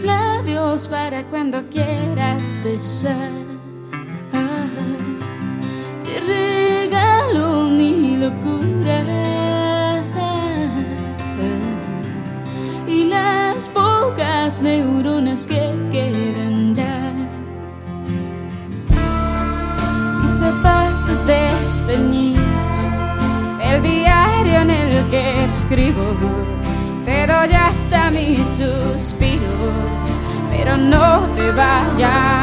brazos para cuando quieras besar. Te regalo mi locura y las pocas neuronas que quedan ya. Mis zapatos desteñidos, el diario en el que escribo te doy hasta mis suspiros, pero no te vayas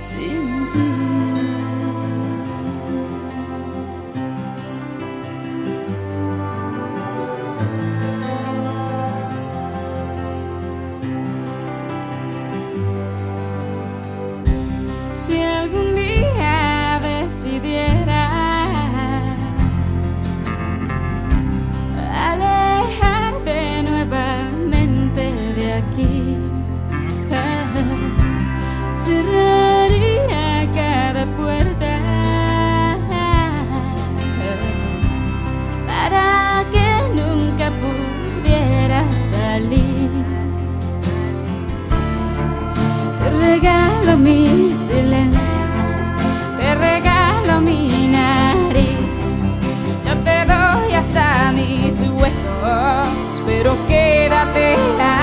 心底 Te regalo mis silencios, te regalo mi nariz. Yo te doy hasta mis huesos, pero quédate aquí,